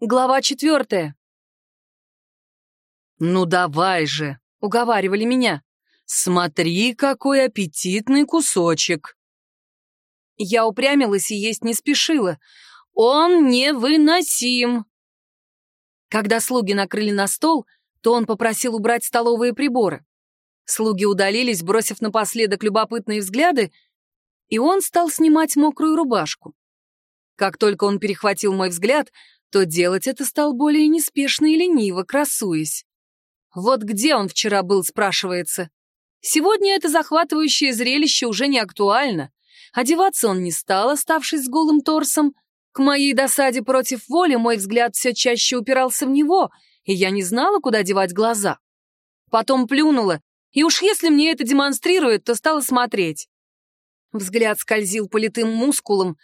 Глава четвертая. «Ну давай же!» — уговаривали меня. «Смотри, какой аппетитный кусочек!» Я упрямилась и есть не спешила. «Он невыносим!» Когда слуги накрыли на стол, то он попросил убрать столовые приборы. Слуги удалились, бросив напоследок любопытные взгляды, и он стал снимать мокрую рубашку. Как только он перехватил мой взгляд, то делать это стал более неспешно и лениво, красуясь. Вот где он вчера был, спрашивается. Сегодня это захватывающее зрелище уже не актуально. Одеваться он не стал, оставшись с голым торсом. К моей досаде против воли мой взгляд все чаще упирался в него, и я не знала, куда девать глаза. Потом плюнула, и уж если мне это демонстрирует, то стала смотреть. Взгляд скользил по литым мускулам,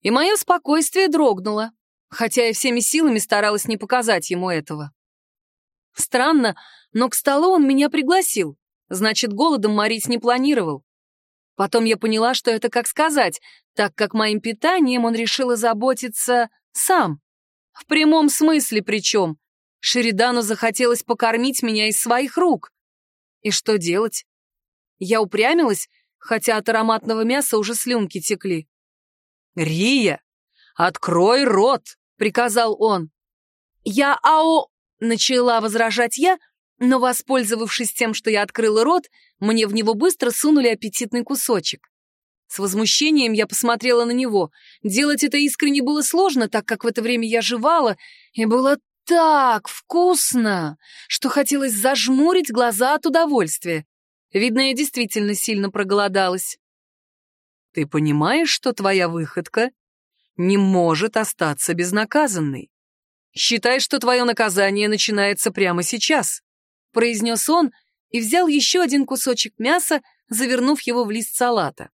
и мое спокойствие дрогнуло хотя я всеми силами старалась не показать ему этого. Странно, но к столу он меня пригласил, значит, голодом морить не планировал. Потом я поняла, что это как сказать, так как моим питанием он решил заботиться сам. В прямом смысле причем. Шеридану захотелось покормить меня из своих рук. И что делать? Я упрямилась, хотя от ароматного мяса уже слюнки текли. «Рия, открой рот!» Приказал он. «Я АО...» — начала возражать я, но, воспользовавшись тем, что я открыла рот, мне в него быстро сунули аппетитный кусочек. С возмущением я посмотрела на него. Делать это искренне было сложно, так как в это время я жевала, и было так вкусно, что хотелось зажмурить глаза от удовольствия. Видно, я действительно сильно проголодалась. «Ты понимаешь, что твоя выходка не может остаться безнаказанной. Считай, что твое наказание начинается прямо сейчас», — произнес он и взял еще один кусочек мяса, завернув его в лист салата.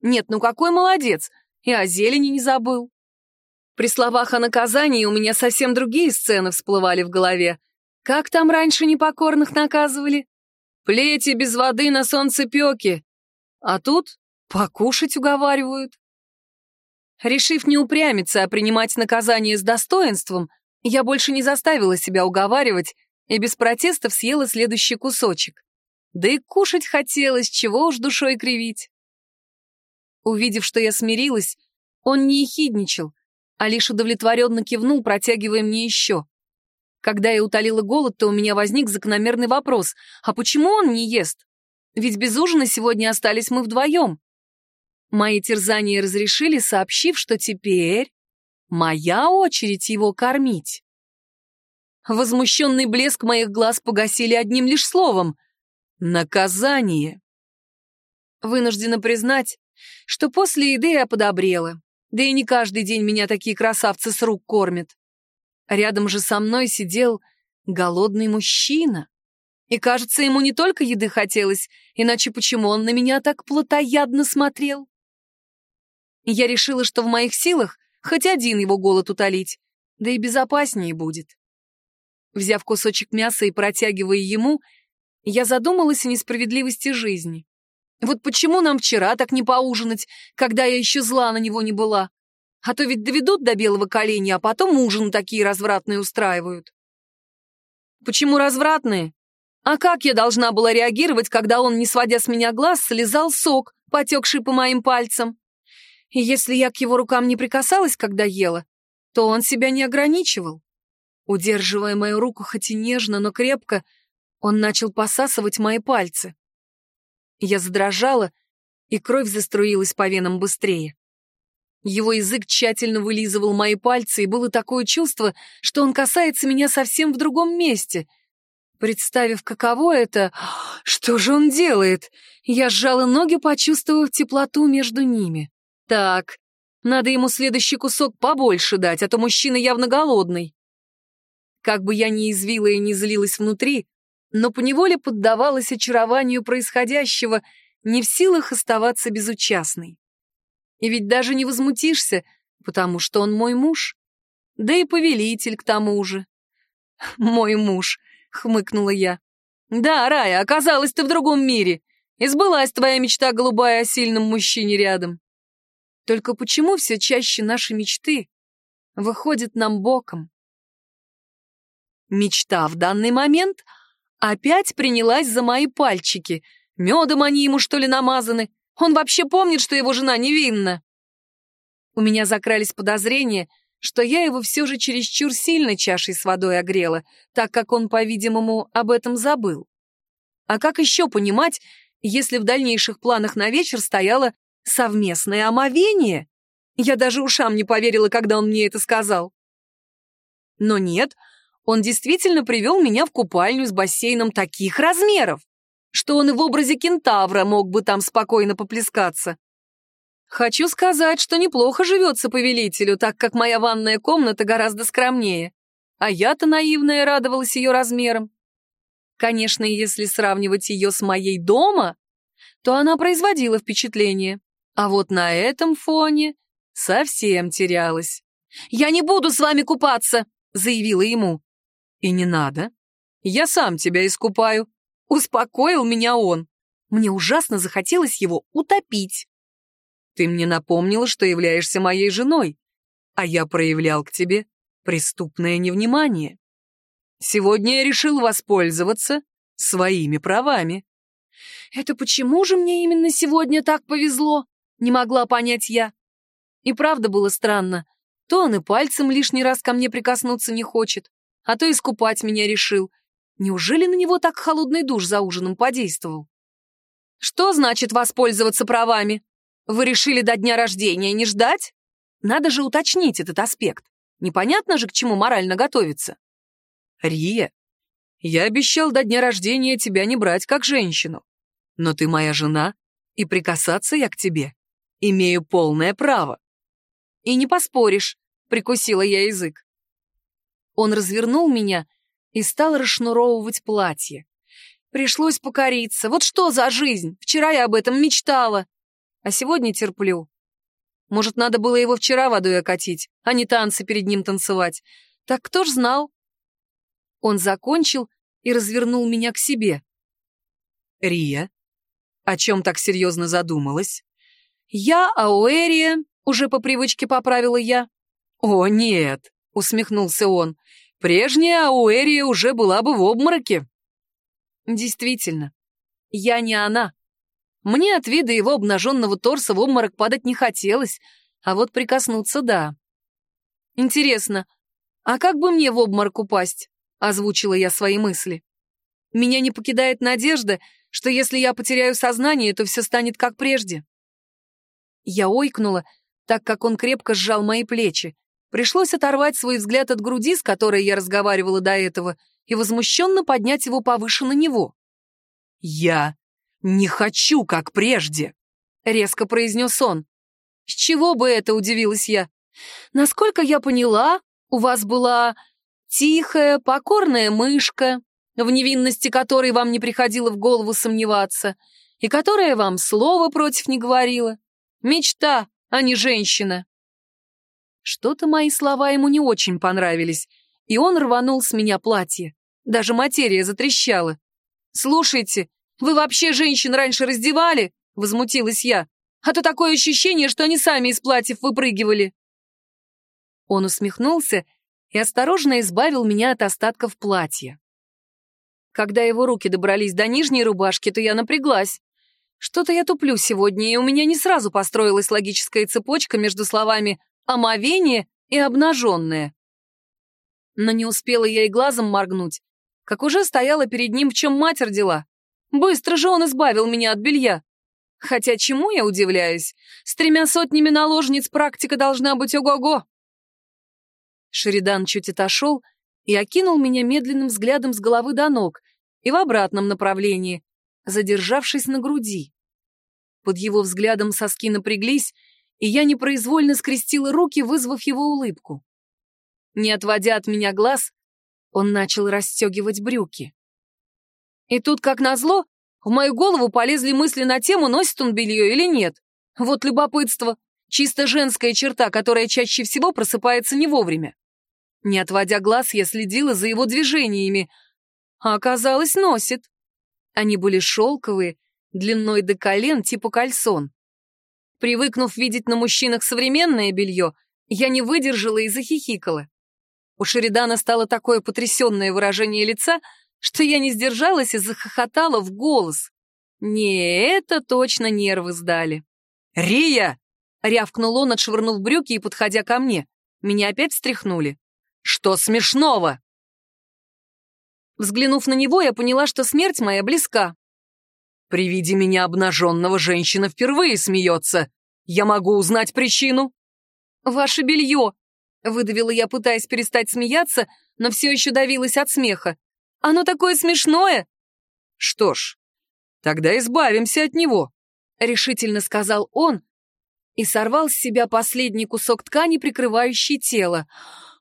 «Нет, ну какой молодец! И о зелени не забыл». При словах о наказании у меня совсем другие сцены всплывали в голове. Как там раньше непокорных наказывали? Плети без воды на солнцепеке. А тут покушать уговаривают. Решив не упрямиться, а принимать наказание с достоинством, я больше не заставила себя уговаривать и без протестов съела следующий кусочек. Да и кушать хотелось, чего уж душой кривить. Увидев, что я смирилась, он не ехидничал, а лишь удовлетворенно кивнул, протягивая мне еще. Когда я утолила голод, то у меня возник закономерный вопрос, а почему он не ест? Ведь без ужина сегодня остались мы вдвоем. Мои терзания разрешили, сообщив, что теперь моя очередь его кормить. Возмущенный блеск моих глаз погасили одним лишь словом — наказание. Вынуждена признать, что после еды я подобрела, да и не каждый день меня такие красавцы с рук кормят. Рядом же со мной сидел голодный мужчина. И, кажется, ему не только еды хотелось, иначе почему он на меня так плотоядно смотрел? Я решила, что в моих силах хоть один его голод утолить, да и безопаснее будет. Взяв кусочек мяса и протягивая ему, я задумалась о несправедливости жизни. Вот почему нам вчера так не поужинать, когда я еще зла на него не была? А то ведь доведут до белого коленя, а потом ужин такие развратные устраивают. Почему развратные? А как я должна была реагировать, когда он, не сводя с меня глаз, слезал сок, потекший по моим пальцам? И если я к его рукам не прикасалась, когда ела, то он себя не ограничивал. Удерживая мою руку хоть и нежно, но крепко, он начал посасывать мои пальцы. Я задрожала, и кровь заструилась по венам быстрее. Его язык тщательно вылизывал мои пальцы, и было такое чувство, что он касается меня совсем в другом месте. Представив, каково это, что же он делает, я сжала ноги, почувствовав теплоту между ними. Так, надо ему следующий кусок побольше дать, а то мужчина явно голодный. Как бы я ни извила и не злилась внутри, но поневоле поддавалась очарованию происходящего, не в силах оставаться безучастной. И ведь даже не возмутишься, потому что он мой муж. Да и повелитель к тому же. «Мой муж», — хмыкнула я. «Да, Рая, оказалась ты в другом мире. И сбылась твоя мечта голубая о сильном мужчине рядом. Только почему все чаще наши мечты выходит нам боком. Мечта в данный момент опять принялась за мои пальчики. Медом они ему, что ли, намазаны? Он вообще помнит, что его жена невинна. У меня закрались подозрения, что я его все же чересчур сильно чашей с водой огрела, так как он, по-видимому, об этом забыл. А как еще понимать, если в дальнейших планах на вечер стояло совместное омовение? Я даже ушам не поверила, когда он мне это сказал. Но нет, он действительно привел меня в купальню с бассейном таких размеров, что он и в образе кентавра мог бы там спокойно поплескаться. Хочу сказать, что неплохо живется повелителю, так как моя ванная комната гораздо скромнее. А я-то наивная радовалась ее размерам. Конечно, если сравнивать ее с моей дома, то она производила впечатление. А вот на этом фоне совсем терялась. «Я не буду с вами купаться!» — заявила ему. «И не надо. Я сам тебя искупаю», — успокоил меня он. Мне ужасно захотелось его утопить. «Ты мне напомнила, что являешься моей женой, а я проявлял к тебе преступное невнимание. Сегодня я решил воспользоваться своими правами». «Это почему же мне именно сегодня так повезло?» — не могла понять я. И правда было странно. То он и пальцем лишний раз ко мне прикоснуться не хочет, а то искупать меня решил. Неужели на него так холодный душ за ужином подействовал? Что значит воспользоваться правами? Вы решили до дня рождения не ждать? Надо же уточнить этот аспект. Непонятно же, к чему морально готовиться. Рия, я обещал до дня рождения тебя не брать как женщину. Но ты моя жена, и прикасаться я к тебе имею полное право. И не поспоришь, прикусила я язык. Он развернул меня и стал расшнуровывать платье. Пришлось покориться. Вот что за жизнь? Вчера я об этом мечтала. А сегодня терплю. Может, надо было его вчера водой окатить, а не танцы перед ним танцевать. Так кто ж знал? Он закончил и развернул меня к себе. «Рия, о чем так серьезно задумалась?» «Я Ауэрия», — уже по привычке поправила я. «О, нет», — усмехнулся он, Прежняя Ауэрия уже была бы в обмороке. Действительно, я не она. Мне от вида его обнаженного торса в обморок падать не хотелось, а вот прикоснуться — да. Интересно, а как бы мне в обморок упасть? Озвучила я свои мысли. Меня не покидает надежда, что если я потеряю сознание, то все станет как прежде. Я ойкнула, так как он крепко сжал мои плечи, Пришлось оторвать свой взгляд от груди, с которой я разговаривала до этого, и возмущенно поднять его повыше на него. «Я не хочу, как прежде», — резко произнес он. «С чего бы это?» — удивилась я. «Насколько я поняла, у вас была тихая, покорная мышка, в невинности которой вам не приходило в голову сомневаться, и которая вам слова против не говорила. Мечта, а не женщина». Что-то мои слова ему не очень понравились, и он рванул с меня платье. Даже материя затрещала. «Слушайте, вы вообще женщин раньше раздевали?» — возмутилась я. «А то такое ощущение, что они сами из платьев выпрыгивали». Он усмехнулся и осторожно избавил меня от остатков платья. Когда его руки добрались до нижней рубашки, то я напряглась. Что-то я туплю сегодня, и у меня не сразу построилась логическая цепочка между словами омовение и обнаженное. Но не успела я и глазом моргнуть, как уже стояла перед ним, в чем мать родила. Быстро же он избавил меня от белья. Хотя чему я удивляюсь? С тремя сотнями наложниц практика должна быть ого-го. Шеридан чуть отошел и окинул меня медленным взглядом с головы до ног и в обратном направлении, задержавшись на груди. Под его взглядом соски напряглись, и я непроизвольно скрестила руки, вызвав его улыбку. Не отводя от меня глаз, он начал расстегивать брюки. И тут, как назло, в мою голову полезли мысли на тему, носит он белье или нет. Вот любопытство, чисто женская черта, которая чаще всего просыпается не вовремя. Не отводя глаз, я следила за его движениями, а оказалось, носит. Они были шелковые, длиной до колен, типа кальсон. Привыкнув видеть на мужчинах современное белье, Я не выдержала и захихикала. У Шеридана стало такое потрясенное выражение лица, что я не сдержалась и захохотала в голос. Не, это точно нервы сдали. «Рия!» — рявкнул он, отшвырнув брюки и подходя ко мне. Меня опять встряхнули. «Что смешного?» Взглянув на него, я поняла, что смерть моя близка. «При виде меня обнаженного женщина впервые смеется. Я могу узнать причину?» «Ваше белье!» — выдавила я, пытаясь перестать смеяться, но все еще давилась от смеха. «Оно такое смешное!» «Что ж, тогда избавимся от него», — решительно сказал он и сорвал с себя последний кусок ткани, прикрывающий тело.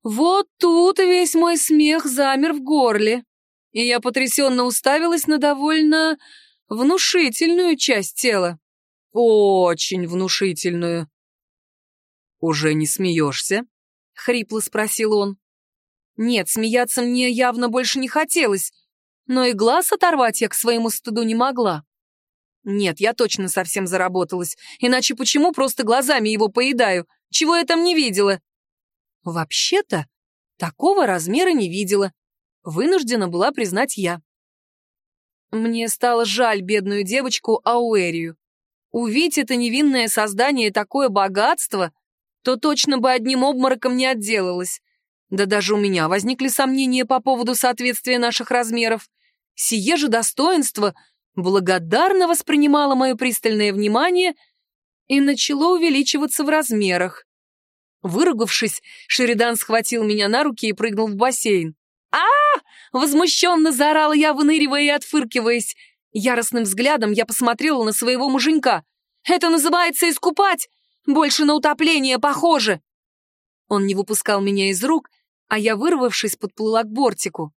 Вот тут весь мой смех замер в горле, и я потрясенно уставилась на довольно внушительную часть тела. Очень внушительную. «Уже не смеешься?» — хрипло спросил он. Нет, смеяться мне явно больше не хотелось, но и глаз оторвать я к своему стыду не могла. Нет, я точно совсем заработалась, иначе почему просто глазами его поедаю? Чего я там не видела? Вообще-то, такого размера не видела. Вынуждена была признать я. Мне стало жаль бедную девочку Ауэрию. Увидеть это невинное создание такое богатство, то точно бы одним обмороком не отделалась. Да даже у меня возникли сомнения по поводу соответствия наших размеров. Сие же достоинство благодарно воспринимало мое пристальное внимание и начало увеличиваться в размерах. Выругавшись, Шеридан схватил меня на руки и прыгнул в бассейн. А, Возмущенно заорала я, выныривая и отфыркиваясь. Яростным взглядом я посмотрела на своего муженька. «Это называется искупать! Больше на утопление похоже!» Он не выпускал меня из рук, а я, вырвавшись, подплыла к бортику.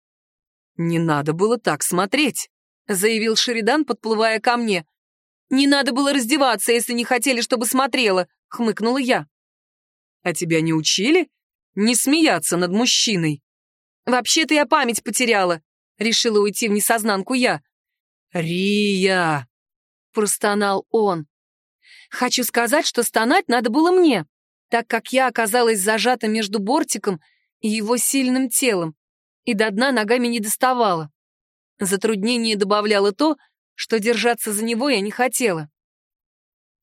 «Не надо было так смотреть», — заявил Шеридан, подплывая ко мне. «Не надо было раздеваться, если не хотели, чтобы смотрела», — хмыкнула я. «А тебя не учили? Не смеяться над мужчиной». «Вообще-то я память потеряла», — решила уйти в несознанку я. «Рия!» — простонал он. «Хочу сказать, что стонать надо было мне, так как я оказалась зажата между бортиком и его сильным телом, и до дна ногами не доставала. Затруднение добавляло то, что держаться за него я не хотела.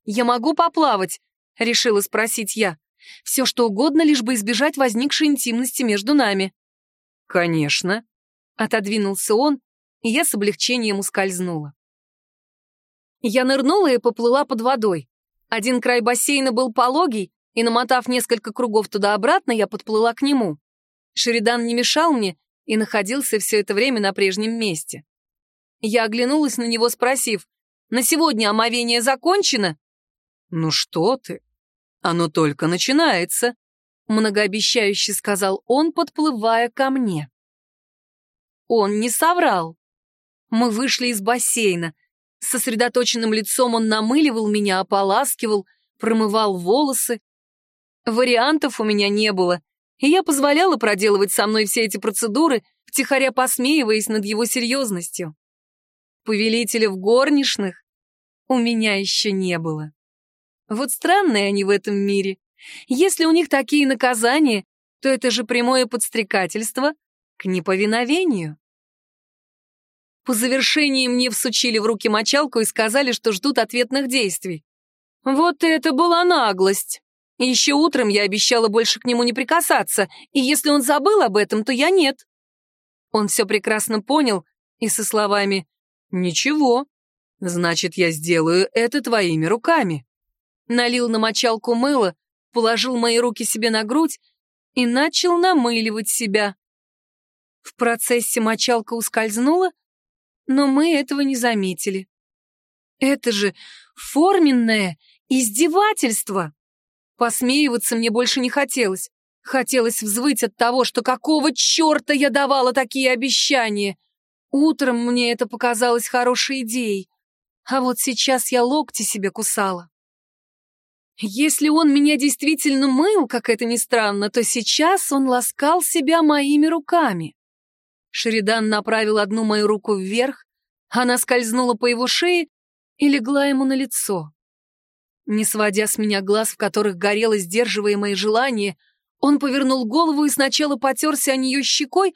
«Я могу поплавать?» — решила спросить я. «Все что угодно, лишь бы избежать возникшей интимности между нами». «Конечно», — отодвинулся он, и я с облегчением ускользнула. Я нырнула и поплыла под водой. Один край бассейна был пологий, и, намотав несколько кругов туда-обратно, я подплыла к нему. Шеридан не мешал мне, и находился все это время на прежнем месте. Я оглянулась на него, спросив, «На сегодня омовение закончено?» «Ну что ты? Оно только начинается», — многообещающе сказал он, подплывая ко мне. Он не соврал. Мы вышли из бассейна. С сосредоточенным лицом он намыливал меня, ополаскивал, промывал волосы. Вариантов у меня не было, и я позволяла проделывать со мной все эти процедуры, втихаря посмеиваясь над его серьезностью. Повелителя в горничных у меня еще не было. Вот странные они в этом мире. Если у них такие наказания, то это же прямое подстрекательство к неповиновению. По завершении мне всучили в руки мочалку и сказали, что ждут ответных действий. Вот это была наглость. Еще утром я обещала больше к нему не прикасаться, и если он забыл об этом, то я нет. Он все прекрасно понял и со словами «Ничего, значит, я сделаю это твоими руками». Налил на мочалку мыло, положил мои руки себе на грудь и начал намыливать себя. В процессе мочалка ускользнула, но мы этого не заметили. Это же форменное издевательство! Посмеиваться мне больше не хотелось. Хотелось взвыть от того, что какого черта я давала такие обещания. Утром мне это показалось хорошей идеей, а вот сейчас я локти себе кусала. Если он меня действительно мыл, как это ни странно, то сейчас он ласкал себя моими руками. Шеридан направил одну мою руку вверх, она скользнула по его шее и легла ему на лицо. Не сводя с меня глаз, в которых горело сдерживаемое желание, он повернул голову и сначала потерся о нее щекой,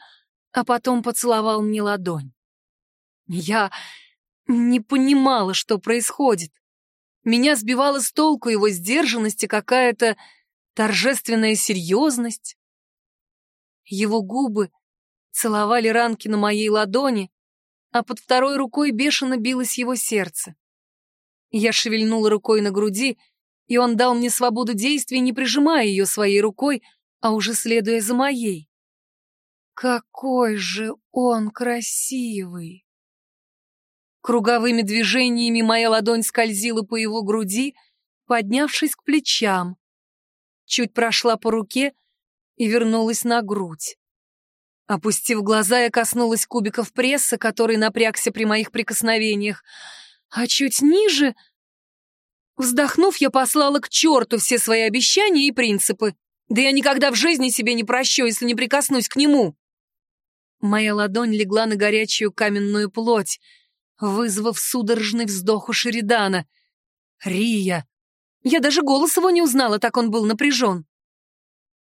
а потом поцеловал мне ладонь. Я не понимала, что происходит. Меня сбивала с толку его сдержанность и какая-то торжественная серьезность. Его губы целовали ранки на моей ладони, а под второй рукой бешено билось его сердце. Я шевельнула рукой на груди, и он дал мне свободу действий, не прижимая ее своей рукой, а уже следуя за моей. Какой же он красивый! Круговыми движениями моя ладонь скользила по его груди, поднявшись к плечам. Чуть прошла по руке и вернулась на грудь. Опустив глаза, я коснулась кубиков пресса, который напрягся при моих прикосновениях, а чуть ниже... Вздохнув, я послала к черту все свои обещания и принципы. Да я никогда в жизни себе не прощу, если не прикоснусь к нему. Моя ладонь легла на горячую каменную плоть, вызвав судорожный вздох у Шеридана. «Рия!» Я даже голос его не узнала, так он был напряжен.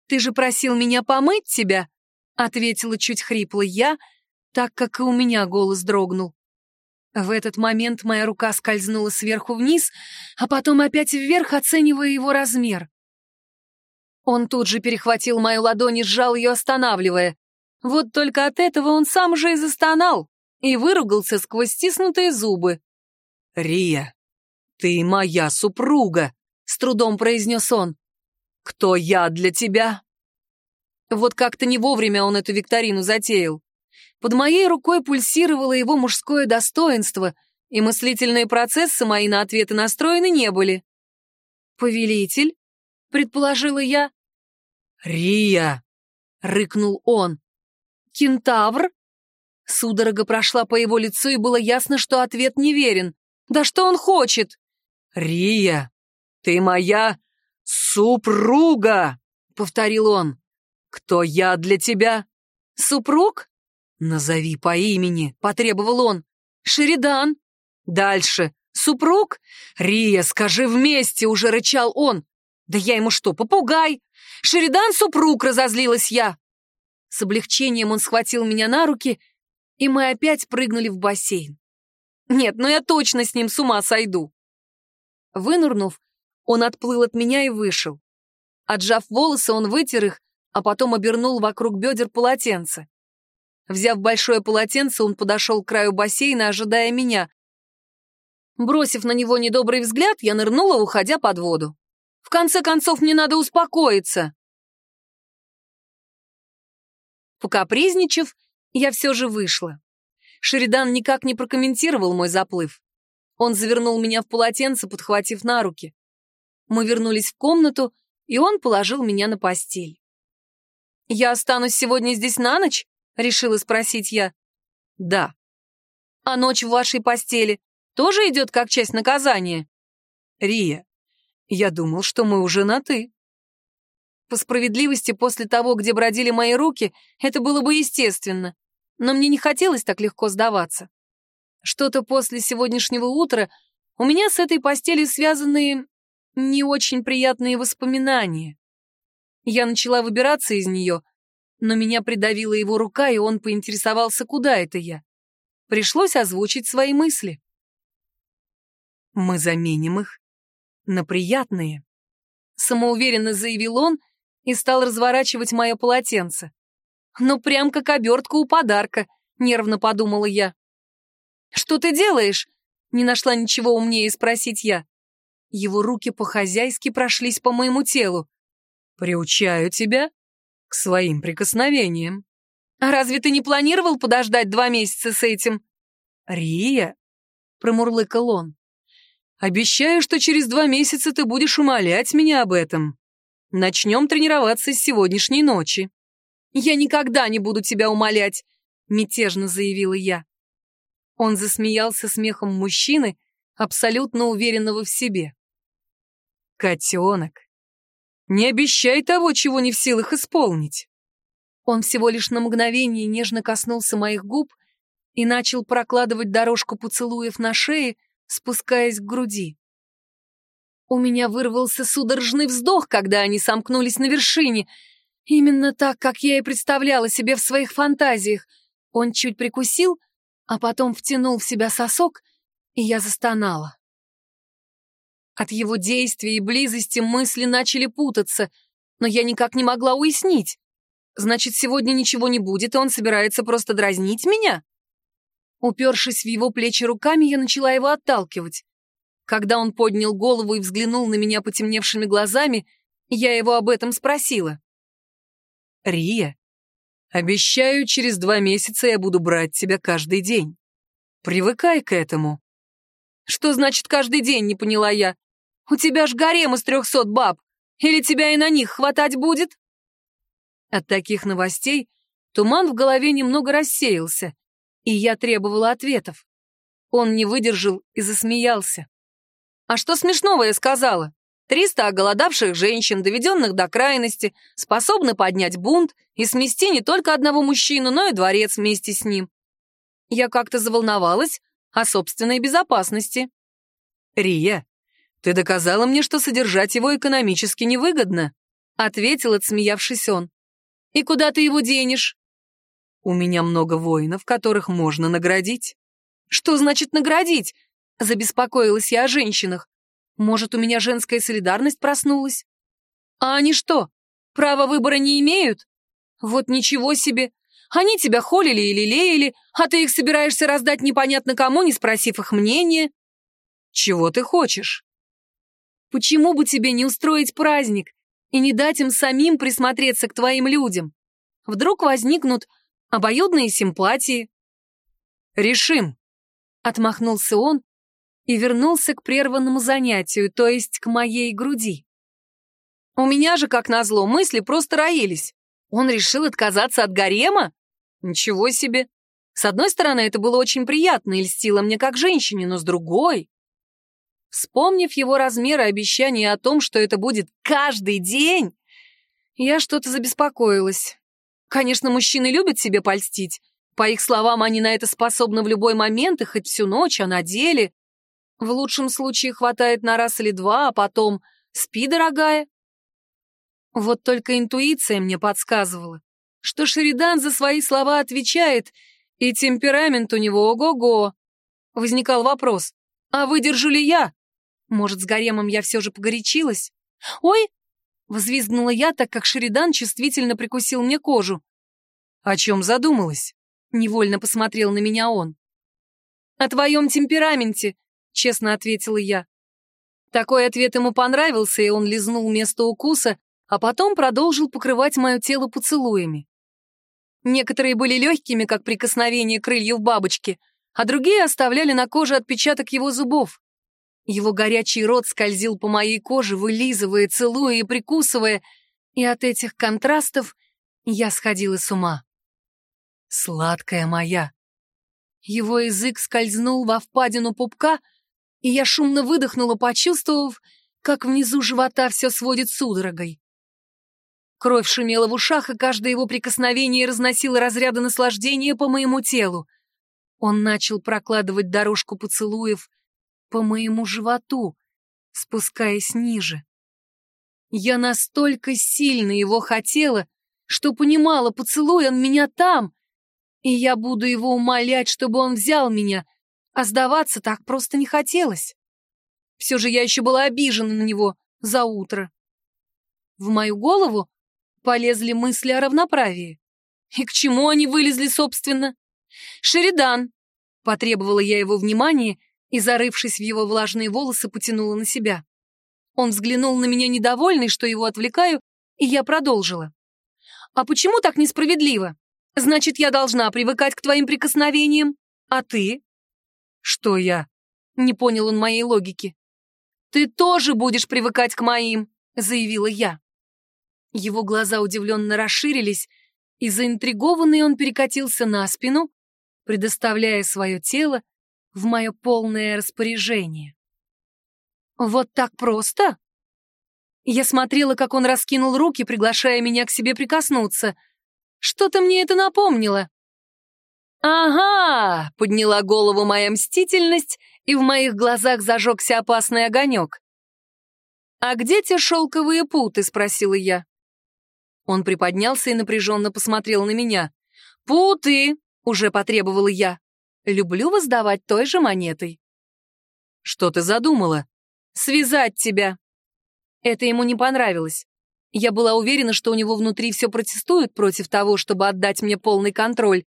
«Ты же просил меня помыть тебя?» — ответила чуть хрипло я, так как и у меня голос дрогнул. В этот момент моя рука скользнула сверху вниз, а потом опять вверх, оценивая его размер. Он тут же перехватил мою ладонь и сжал ее, останавливая. Вот только от этого он сам же и застонал и выругался сквозь стиснутые зубы. «Рия, ты моя супруга!» — с трудом произнес он. «Кто я для тебя?» Вот как-то не вовремя он эту викторину затеял. Под моей рукой пульсировало его мужское достоинство, и мыслительные процессы мои на ответы настроены не были. «Повелитель?» — предположила я. «Рия!» — рыкнул он. «Кентавр?» Судорога прошла по его лицу, и было ясно, что ответ неверен. «Да что он хочет?» «Рия, ты моя супруга!» — повторил он. «Кто я для тебя?» «Супруг?» «Назови по имени», — потребовал он. «Шеридан». «Дальше. Супруг?» «Рия, скажи вместе», — уже рычал он. «Да я ему что, попугай?» «Шеридан супруг», — разозлилась я. С облегчением он схватил меня на руки, и мы опять прыгнули в бассейн. Нет, ну я точно с ним с ума сойду. Вынурнув, он отплыл от меня и вышел. Отжав волосы, он вытер их, а потом обернул вокруг бедер полотенце. Взяв большое полотенце, он подошел к краю бассейна, ожидая меня. Бросив на него недобрый взгляд, я нырнула, уходя под воду. В конце концов, мне надо успокоиться. Покапризничав, я все же вышла. Шеридан никак не прокомментировал мой заплыв. Он завернул меня в полотенце, подхватив на руки. Мы вернулись в комнату, и он положил меня на постель. «Я останусь сегодня здесь на ночь?» — решила спросить я. «Да». «А ночь в вашей постели тоже идет как часть наказания?» «Рия, я думал, что мы уже на «ты». По справедливости, после того, где бродили мои руки, это было бы естественно. Но мне не хотелось так легко сдаваться. Что-то после сегодняшнего утра у меня с этой постелью связаны не очень приятные воспоминания. Я начала выбираться из нее, но меня придавила его рука, и он поинтересовался, куда это я. Пришлось озвучить свои мысли. «Мы заменим их на приятные», — самоуверенно заявил он и стал разворачивать мое полотенце. «Ну, прям как обертка у подарка», — нервно подумала я. «Что ты делаешь?» — не нашла ничего умнее спросить я. Его руки по-хозяйски прошлись по моему телу. «Приучаю тебя к своим прикосновениям». «А разве ты не планировал подождать два месяца с этим?» «Рия», — промурлыкал он, — «обещаю, что через два месяца ты будешь умолять меня об этом. Начнем тренироваться с сегодняшней ночи». «Я никогда не буду тебя умолять», — мятежно заявила я. Он засмеялся смехом мужчины, абсолютно уверенного в себе. «Котенок, не обещай того, чего не в силах исполнить». Он всего лишь на мгновение нежно коснулся моих губ и начал прокладывать дорожку поцелуев на шее, спускаясь к груди. У меня вырвался судорожный вздох, когда они сомкнулись на вершине. Именно так, как я и представляла себе в своих фантазиях. Он чуть прикусил, а потом втянул в себя сосок, и я застонала. От его действий и близости мысли начали путаться, но я никак не могла уяснить. Значит, сегодня ничего не будет, и он собирается просто дразнить меня? Упершись в его плечи руками, я начала его отталкивать. Когда он поднял голову и взглянул на меня потемневшими глазами, я его об этом спросила. «Рия, обещаю, через два месяца я буду брать тебя каждый день. Привыкай к этому». «Что значит каждый день?» — не поняла я. «У тебя ж гарем из трехсот баб. Или тебя и на них хватать будет?» От таких новостей туман в голове немного рассеялся, и я требовала ответов. Он не выдержал и засмеялся. А что смешного я сказала? Триста оголодавших женщин, доведенных до крайности, способны поднять бунт и смести не только одного мужчину, но и дворец вместе с ним. Я как-то заволновалась о собственной безопасности. «Рия, ты доказала мне, что содержать его экономически невыгодно», ответил, отсмеявшись он. «И куда ты его денешь?» «У меня много воинов, которых можно наградить». «Что значит наградить? Забеспокоилась я о женщинах. Может, у меня женская солидарность проснулась? А они что, права выбора не имеют? Вот ничего себе. Они тебя холили или лелеяли, а ты их собираешься раздать непонятно кому, не спросив их мнения. Чего ты хочешь? Почему бы тебе не устроить праздник и не дать им самим присмотреться к твоим людям? Вдруг возникнут обоюдные симпатии. Решим. Отмахнулся он и вернулся к прерванному занятию, то есть к моей груди. У меня же, как назло, мысли просто роились. Он решил отказаться от гарема? Ничего себе. С одной стороны, это было очень приятно и льстило мне как женщине, но с другой... Вспомнив его размеры и обещание о том, что это будет каждый день, я что-то забеспокоилась. Конечно, мужчины любят себе польстить. По их словам, они на это способны в любой момент и хоть всю ночь, а на деле... В лучшем случае хватает на раз или два, а потом «спи, дорогая». Вот только интуиция мне подсказывала, что Шеридан за свои слова отвечает, и темперамент у него ого-го. Возникал вопрос, а выдержу ли я? Может, с гаремом я все же погорячилась? «Ой!» — взвизгнула я, так как Шеридан чувствительно прикусил мне кожу. «О чем задумалась?» — невольно посмотрел на меня он. «О твоем темпераменте», честно ответила я. Такой ответ ему понравился, и он лизнул место укуса, а потом продолжил покрывать мое тело поцелуями. Некоторые были легкими, как прикосновение крыльев бабочки, а другие оставляли на коже отпечаток его зубов. Его горячий рот скользил по моей коже, вылизывая, целуя и прикусывая, и от этих контрастов я сходила с ума. Сладкая моя. Его язык скользнул во впадину пупка, и я шумно выдохнула, почувствовав, как внизу живота все сводит судорогой. Кровь шумела в ушах, и каждое его прикосновение разносило разряды наслаждения по моему телу. Он начал прокладывать дорожку поцелуев по моему животу, спускаясь ниже. Я настолько сильно его хотела, что понимала, поцелуй он меня там, и я буду его умолять, чтобы он взял меня, а сдаваться так просто не хотелось. Все же я еще была обижена на него за утро. В мою голову полезли мысли о равноправии. И к чему они вылезли, собственно? «Шеридан!» — потребовала я его внимания и, зарывшись в его влажные волосы, потянула на себя. Он взглянул на меня недовольный, что его отвлекаю, и я продолжила. «А почему так несправедливо? Значит, я должна привыкать к твоим прикосновениям, а ты «Что я?» — не понял он моей логики. «Ты тоже будешь привыкать к моим», — заявила я. Его глаза удивленно расширились, и заинтригованный он перекатился на спину, предоставляя свое тело в мое полное распоряжение. «Вот так просто?» Я смотрела, как он раскинул руки, приглашая меня к себе прикоснуться. Что-то мне это напомнило. «Ага!» — подняла голову моя мстительность, и в моих глазах зажегся опасный огонек. «А где те шелковые путы?» — спросила я. Он приподнялся и напряженно посмотрел на меня. «Путы!» — уже потребовала я. «Люблю воздавать той же монетой». «Что ты задумала?» «Связать тебя». Это ему не понравилось. Я была уверена, что у него внутри все протестует против того, чтобы отдать мне полный контроль.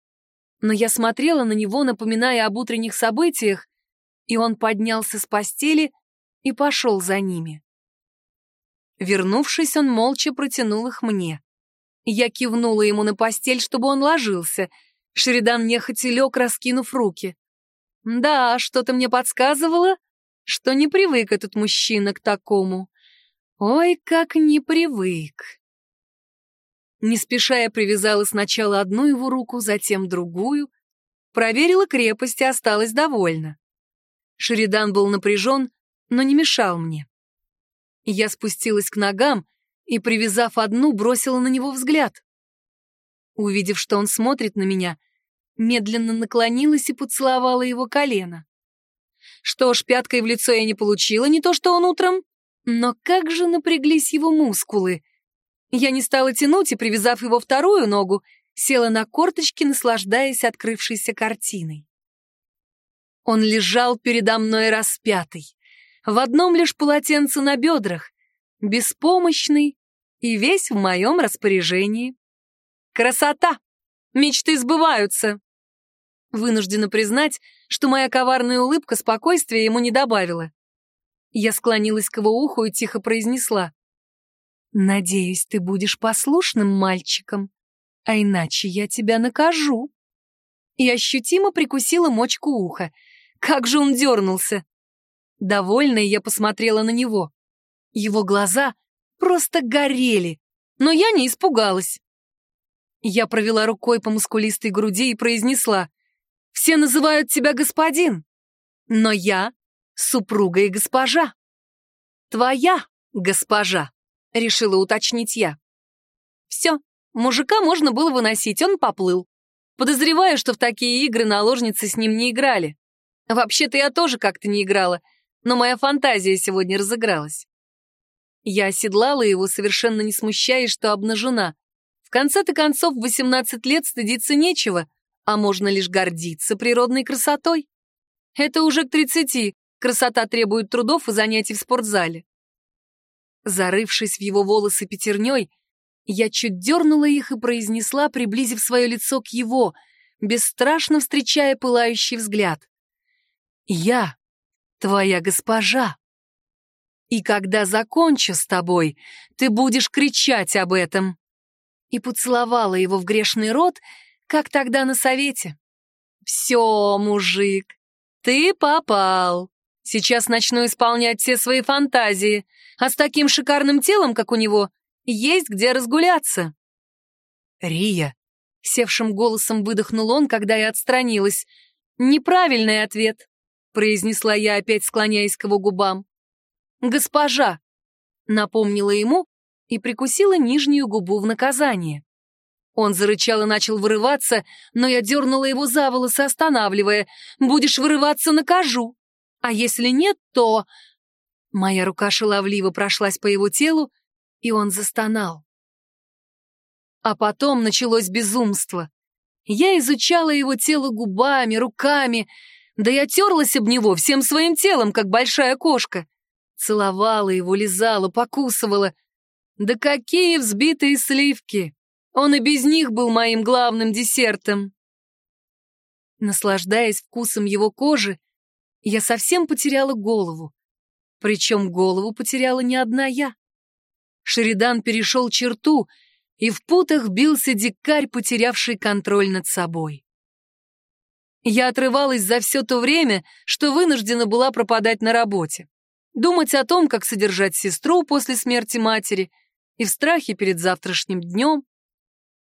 Но я смотрела на него, напоминая об утренних событиях, и он поднялся с постели и пошел за ними. Вернувшись, он молча протянул их мне. Я кивнула ему на постель, чтобы он ложился. Шеридан нехотя лег, раскинув руки. Да, что-то мне подсказывало, что не привык этот мужчина к такому. Ой, как не привык. Не спеша я привязала сначала одну его руку, затем другую, проверила крепость и осталась довольна. Шеридан был напряжен, но не мешал мне. Я спустилась к ногам и, привязав одну, бросила на него взгляд. Увидев, что он смотрит на меня, медленно наклонилась и поцеловала его колено. Что ж, пяткой в лицо я не получила, не то что он утром, но как же напряглись его мускулы. Я не стала тянуть и, привязав его вторую ногу, села на корточки, наслаждаясь открывшейся картиной. Он лежал передо мной распятый в одном лишь полотенце на бедрах, беспомощный и весь в моем распоряжении. Красота! Мечты сбываются! Вынуждена признать, что моя коварная улыбка спокойствия ему не добавила. Я склонилась к его уху и тихо произнесла. «Надеюсь, ты будешь послушным мальчиком, а иначе я тебя накажу». И ощутимо прикусила мочку уха. Как же он дернулся! Довольная, я посмотрела на него. Его глаза просто горели, но я не испугалась. Я провела рукой по мускулистой груди и произнесла, «Все называют тебя господин, но я супруга и госпожа». «Твоя госпожа», — решила уточнить я. Все, мужика можно было выносить, он поплыл. Подозреваю, что в такие игры наложницы с ним не играли. Вообще-то я тоже как-то не играла, но моя фантазия сегодня разыгралась. Я оседлала его, совершенно не смущаясь, что обнажена. В конце-то концов, в 18 лет стыдиться нечего, а можно лишь гордиться природной красотой. Это уже к 30, красота требует трудов и занятий в спортзале. Зарывшись в его волосы пятерней, я чуть дернула их и произнесла, приблизив свое лицо к его, бесстрашно встречая пылающий взгляд. «Я твоя госпожа. И когда закончу с тобой, ты будешь кричать об этом». И поцеловала его в грешный рот, как тогда на совете. «Все, мужик, ты попал. Сейчас начну исполнять все свои фантазии, а с таким шикарным телом, как у него, есть где разгуляться». «Рия», — севшим голосом выдохнул он, когда я отстранилась. «Неправильный ответ. — произнесла я, опять склоняясь к его губам. «Госпожа!» — напомнила ему и прикусила нижнюю губу в наказание. Он зарычал и начал вырываться, но я дернула его за волосы, останавливая. «Будешь вырываться, накажу! А если нет, то...» Моя рука шаловливо прошлась по его телу, и он застонал. А потом началось безумство. Я изучала его тело губами, руками, да я терлась об него всем своим телом, как большая кошка. Целовала его, лизала, покусывала. Да какие взбитые сливки! Он и без них был моим главным десертом. Наслаждаясь вкусом его кожи, я совсем потеряла голову. Причем голову потеряла не одна я. Шеридан перешел черту, и в путах бился дикарь, потерявший контроль над собой. Я отрывалась за все то время, что вынуждена была пропадать на работе. Думать о том, как содержать сестру после смерти матери, и в страхе перед завтрашним днем,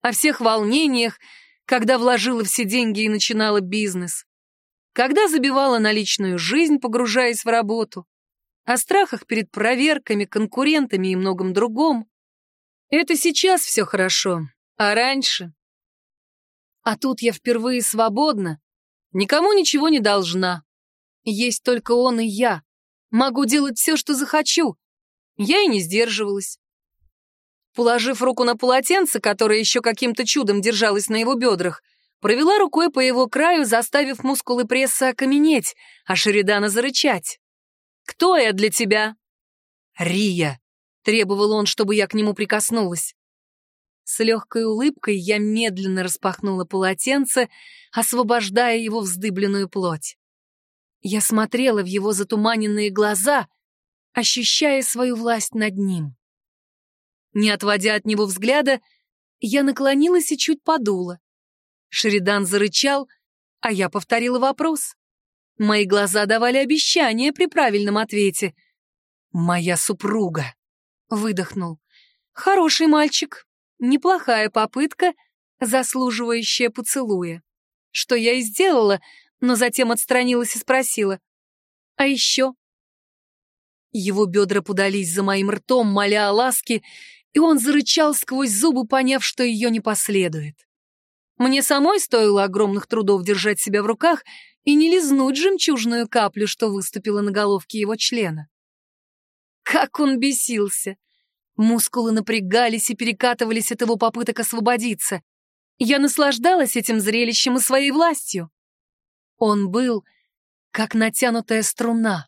о всех волнениях, когда вложила все деньги и начинала бизнес, когда забивала на личную жизнь, погружаясь в работу, о страхах перед проверками, конкурентами и многом другом. Это сейчас все хорошо, а раньше... А тут я впервые свободна, Никому ничего не должна. Есть только он и я. Могу делать все, что захочу. Я и не сдерживалась. Положив руку на полотенце, которое еще каким-то чудом держалось на его бедрах, провела рукой по его краю, заставив мускулы пресса окаменеть, а Шеридана зарычать. «Кто я для тебя?» «Рия», — требовал он, чтобы я к нему прикоснулась. С легкой улыбкой я медленно распахнула полотенце, освобождая его вздыбленную плоть. Я смотрела в его затуманенные глаза, ощущая свою власть над ним. Не отводя от него взгляда, я наклонилась и чуть подула. Шеридан зарычал, а я повторила вопрос. Мои глаза давали обещание при правильном ответе. «Моя супруга», — выдохнул. «Хороший мальчик, неплохая попытка, заслуживающая поцелуя. Что я и сделала, но затем отстранилась и спросила. «А еще?» Его бедра подались за моим ртом, моля о ласке, и он зарычал сквозь зубы, поняв, что ее не последует. Мне самой стоило огромных трудов держать себя в руках и не лизнуть жемчужную каплю, что выступила на головке его члена. Как он бесился! Мускулы напрягались и перекатывались от его попыток освободиться. Я наслаждалась этим зрелищем и своей властью. Он был как натянутая струна.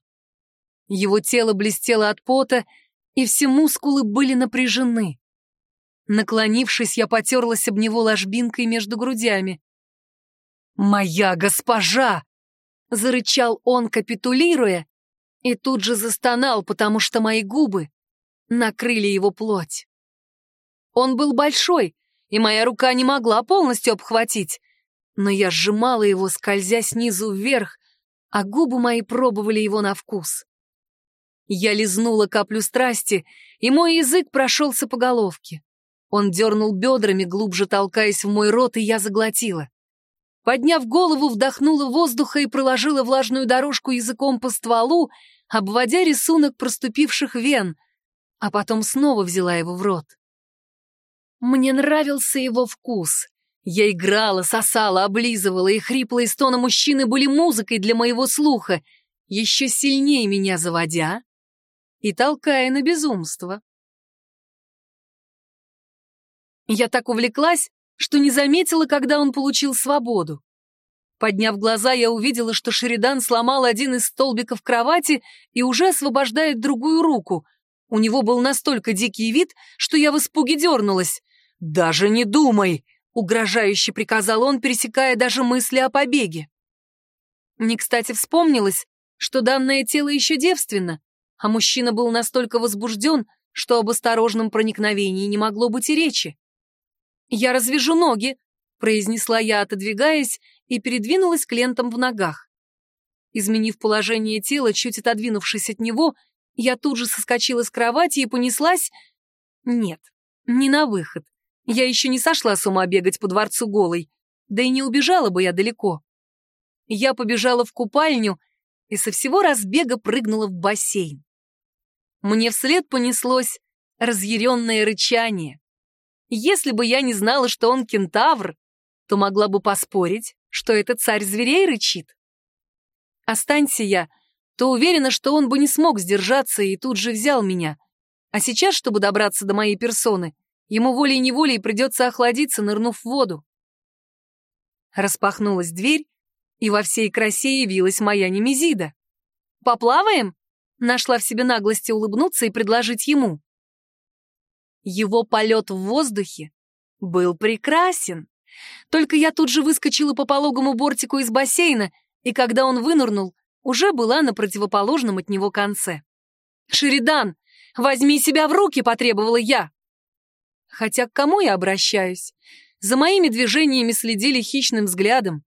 Его тело блестело от пота, и все мускулы были напряжены. Наклонившись, я потерлась об него ложбинкой между грудями. «Моя госпожа!» — зарычал он, капитулируя, и тут же застонал, потому что мои губы накрыли его плоть. Он был большой, и моя рука не могла полностью обхватить, но я сжимала его, скользя снизу вверх, а губы мои пробовали его на вкус. Я лизнула каплю страсти, и мой язык прошелся по головке. Он дернул бедрами, глубже толкаясь в мой рот, и я заглотила. Подняв голову, вдохнула воздуха и проложила влажную дорожку языком по стволу, обводя рисунок проступивших вен, а потом снова взяла его в рот. Мне нравился его вкус. Я играла, сосала, облизывала, и хриплые стоны мужчины были музыкой для моего слуха, еще сильнее меня заводя и толкая на безумство. Я так увлеклась, что не заметила, когда он получил свободу. Подняв глаза, я увидела, что Шеридан сломал один из столбиков кровати и уже освобождает другую руку. У него был настолько дикий вид, что я в испуге дернулась. «Даже не думай!» — угрожающе приказал он, пересекая даже мысли о побеге. Мне, кстати, вспомнилось, что данное тело еще девственно, а мужчина был настолько возбужден, что об осторожном проникновении не могло быть и речи. «Я развяжу ноги», — произнесла я, отодвигаясь, и передвинулась к лентам в ногах. Изменив положение тела, чуть отодвинувшись от него, я тут же соскочила с кровати и понеслась... Нет, не на выход. Я еще не сошла с ума бегать по дворцу голой, да и не убежала бы я далеко. Я побежала в купальню и со всего разбега прыгнула в бассейн. Мне вслед понеслось разъяренное рычание. Если бы я не знала, что он кентавр, то могла бы поспорить, что это царь зверей рычит. Останься я, то уверена, что он бы не смог сдержаться и тут же взял меня. А сейчас, чтобы добраться до моей персоны, ему волей-неволей придется охладиться, нырнув в воду. Распахнулась дверь, и во всей красе явилась моя немезида. «Поплаваем?» нашла в себе наглости улыбнуться и предложить ему. Его полет в воздухе был прекрасен. Только я тут же выскочила по пологому бортику из бассейна, и когда он вынырнул, уже была на противоположном от него конце. «Шеридан, возьми себя в руки!» — потребовала я. Хотя к кому я обращаюсь? За моими движениями следили хищным взглядом.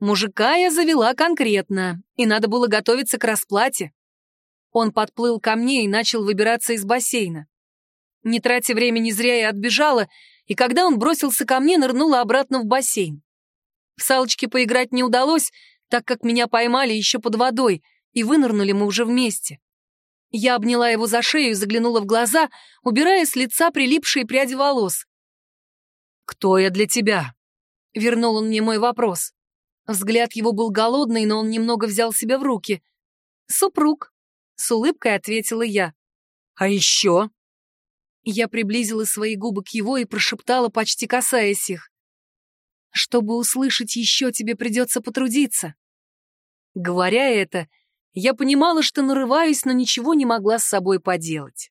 Мужика я завела конкретно, и надо было готовиться к расплате. Он подплыл ко мне и начал выбираться из бассейна. Не тратя времени зря, я отбежала, и когда он бросился ко мне, нырнула обратно в бассейн. В салочке поиграть не удалось, так как меня поймали еще под водой, и вынырнули мы уже вместе. Я обняла его за шею и заглянула в глаза, убирая с лица прилипшие пряди волос. «Кто я для тебя?» — вернул он мне мой вопрос. Взгляд его был голодный, но он немного взял себя в руки. «Супруг», с улыбкой ответила я. А еще? Я приблизила свои губы к его и прошептала, почти касаясь их. Чтобы услышать еще, тебе придется потрудиться. Говоря это, я понимала, что нарываюсь, но ничего не могла с собой поделать.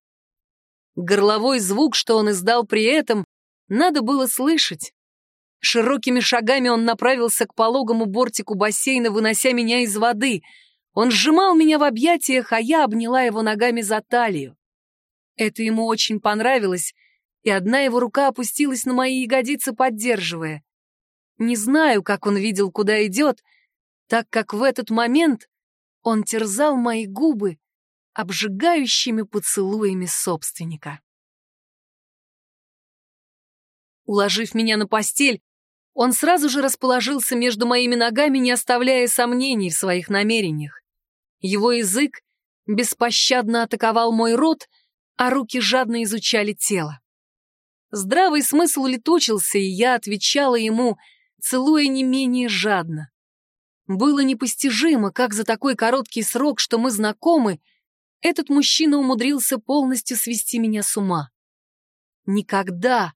Горловой звук, что он издал при этом, надо было слышать. Широкими шагами он направился к пологому бортику бассейна, вынося меня из воды. Он сжимал меня в объятиях, а я обняла его ногами за талию. Это ему очень понравилось, и одна его рука опустилась на мои ягодицы, поддерживая. Не знаю, как он видел, куда идет, так как в этот момент он терзал мои губы обжигающими поцелуями собственника. Уложив меня на постель, он сразу же расположился между моими ногами, не оставляя сомнений в своих намерениях. Его язык беспощадно атаковал мой рот, а руки жадно изучали тело. Здравый смысл улетучился, и я отвечала ему, целуя не менее жадно. Было непостижимо, как за такой короткий срок, что мы знакомы, этот мужчина умудрился полностью свести меня с ума. Никогда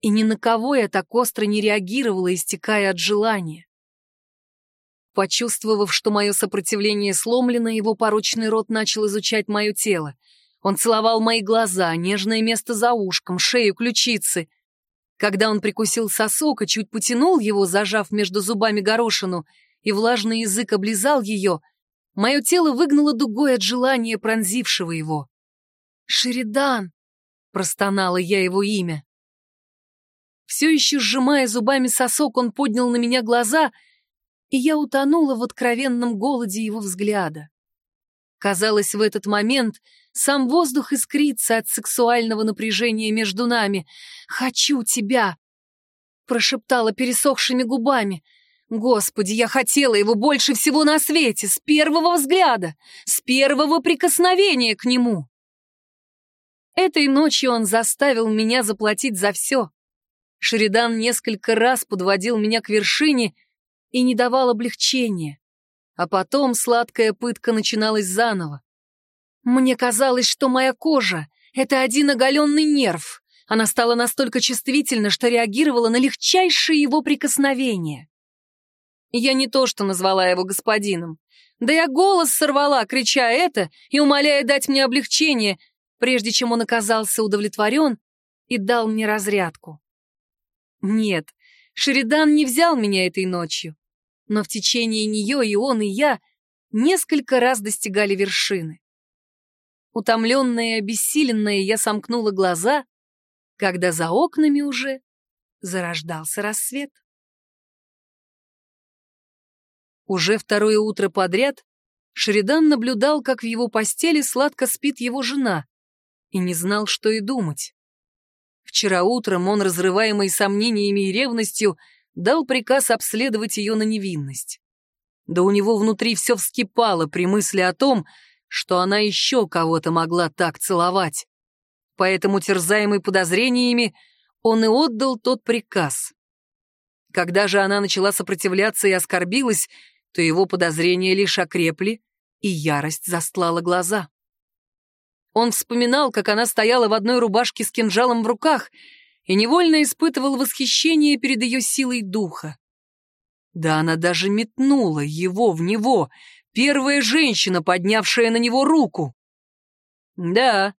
и ни на кого я так остро не реагировала, истекая от желания. Почувствовав, что мое сопротивление сломлено, его порочный рот начал изучать мое тело. Он целовал мои глаза, нежное место за ушком, шею, ключицы. Когда он прикусил сосок и чуть потянул его, зажав между зубами горошину, и влажный язык облизал ее, мое тело выгнало дугой от желания, пронзившего его. «Шеридан!» — простонала я его имя. Все еще сжимая зубами сосок, он поднял на меня глаза, и я утонула в откровенном голоде его взгляда. Казалось, в этот момент сам воздух искрится от сексуального напряжения между нами. «Хочу тебя!» — прошептала пересохшими губами. «Господи, я хотела его больше всего на свете, с первого взгляда, с первого прикосновения к нему!» Этой ночью он заставил меня заплатить за все. Шеридан несколько раз подводил меня к вершине и не давал облегчения. А потом сладкая пытка начиналась заново. Мне казалось, что моя кожа — это один оголенный нерв. Она стала настолько чувствительна, что реагировала на легчайшие его прикосновения. Я не то что назвала его господином. Да я голос сорвала, крича это и умоляя дать мне облегчение, прежде чем он оказался удовлетворен и дал мне разрядку. Нет, Шеридан не взял меня этой ночью, но в течение нее и он, и я несколько раз достигали вершины. Утомленная и обессиленная, я сомкнула глаза, когда за окнами уже зарождался рассвет. Уже второе утро подряд Шеридан наблюдал, как в его постели сладко спит его жена, и не знал, что и думать. Вчера утром он, разрываемый сомнениями и ревностью, дал приказ обследовать ее на невинность. Да у него внутри все вскипало при мысли о том, что она еще кого-то могла так целовать. Поэтому, терзаемый подозрениями, он и отдал тот приказ. Когда же она начала сопротивляться и оскорбилась, то его подозрения лишь окрепли, и ярость застлала глаза. Он вспоминал, как она стояла в одной рубашке с кинжалом в руках и невольно испытывал восхищение перед ее силой духа. Да она даже метнула его в него, первая женщина, поднявшая на него руку. «Да,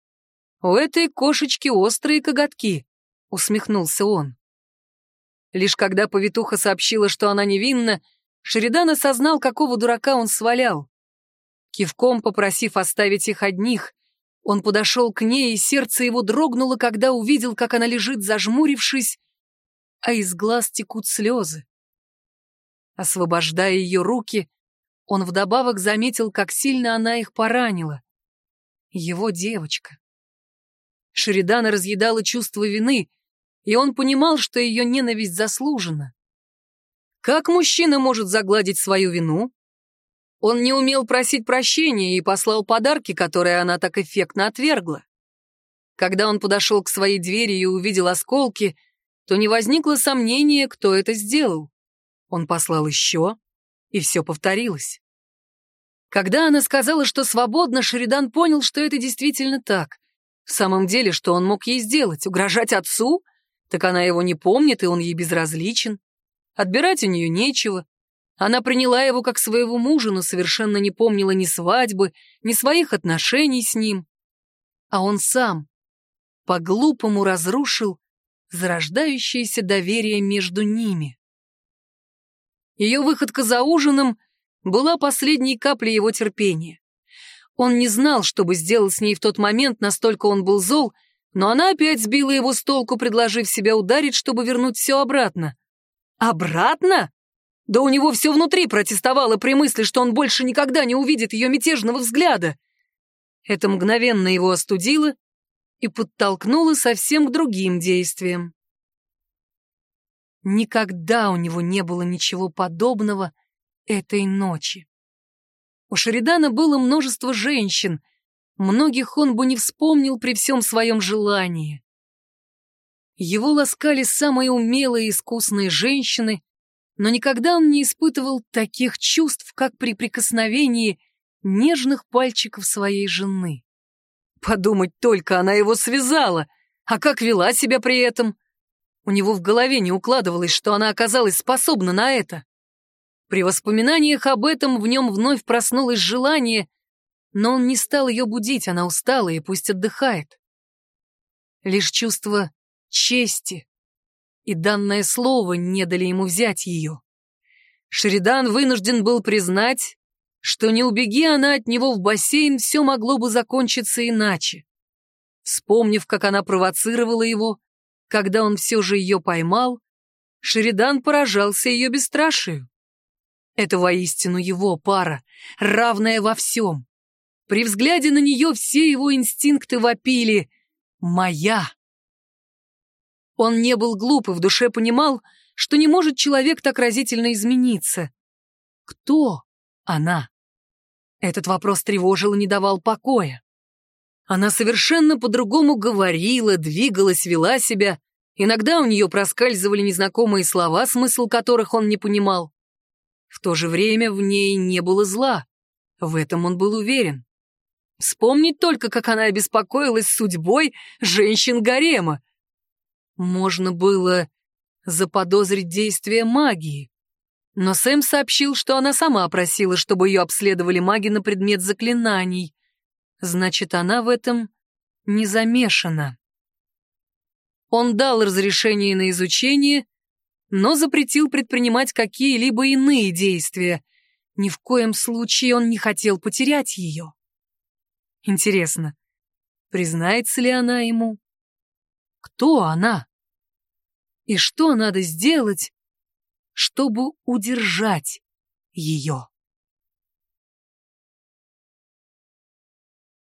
у этой кошечки острые коготки», — усмехнулся он. Лишь когда повитуха сообщила, что она невинна, Шеридан осознал, какого дурака он свалял. Кивком попросив оставить их одних, он подошел к ней, и сердце его дрогнуло, когда увидел, как она лежит, зажмурившись, а из глаз текут слезы. Освобождая ее руки, он вдобавок заметил, как сильно она их поранила. Его девочка. Шеридана разъедала чувство вины, и он понимал, что ее ненависть заслужена. Как мужчина может загладить свою вину, он не умел просить прощения и послал подарки, которые она так эффектно отвергла. Когда он подошел к своей двери и увидел осколки, то не возникло сомнения, кто это сделал. Он послал еще, и все повторилось. Когда она сказала, что свободна, Шеридан понял, что это действительно так. В самом деле, что он мог ей сделать? Угрожать отцу? Так она его не помнит, и он ей безразличен. Отбирать у нее нечего. Она приняла его как своего мужа, но совершенно не помнила ни свадьбы, ни своих отношений с ним. А он сам по-глупому разрушил зарождающееся доверие между ними. Ее выходка за ужином была последней каплей его терпения. Он не знал, что бы сделал с ней в тот момент, настолько он был зол, но она опять сбила его с толку, предложив себя ударить, чтобы вернуть все обратно. Обратно? Да у него все внутри протестовало при мысли, что он больше никогда не увидит ее мятежного взгляда. Это мгновенно его остудило и подтолкнуло совсем к другим действиям. Никогда у него не было ничего подобного этой ночи. У Шеридана было множество женщин, многих он бы не вспомнил при всем своем желании. Его ласкали самые умелые и искусные женщины, но никогда он не испытывал таких чувств, как при прикосновении нежных пальчиков своей жены. Подумать только, она его связала, а как вела себя при этом? У него в голове не укладывалось, что она оказалась способна на это. При воспоминаниях об этом в нем вновь проснулось желание, но он не стал ее будить, она устала и пусть отдыхает. Лишь чувство чести и данное слово не дали ему взять ее. Шеридан вынужден был признать, что не убеги она от него в бассейн, все могло бы закончиться иначе. Вспомнив, как она провоцировала его, когда он все же ее поймал, Шеридан поражался ее бесстрашию. Это воистину его пара, равная во всем. При взгляде на нее все его инстинкты вопили «Моя!». Он не был глуп и в душе понимал, что не может человек так разительно измениться. Кто она? Этот вопрос тревожил и не давал покоя. Она совершенно по-другому говорила, двигалась, вела себя. Иногда у нее проскальзывали незнакомые слова, смысл которых он не понимал. В то же время в ней не было зла. В этом он был уверен. Вспомнить только, как она обеспокоилась судьбой женщин гарема. Можно было заподозрить действие магии. Но Сэм сообщил, что она сама просила, чтобы ее обследовали маги на предмет заклинаний. Значит, она в этом не замешана. Он дал разрешение на изучение но запретил предпринимать какие-либо иные действия. Ни в коем случае он не хотел потерять ее. Интересно, признается ли она ему? Кто она? И что надо сделать, чтобы удержать ее?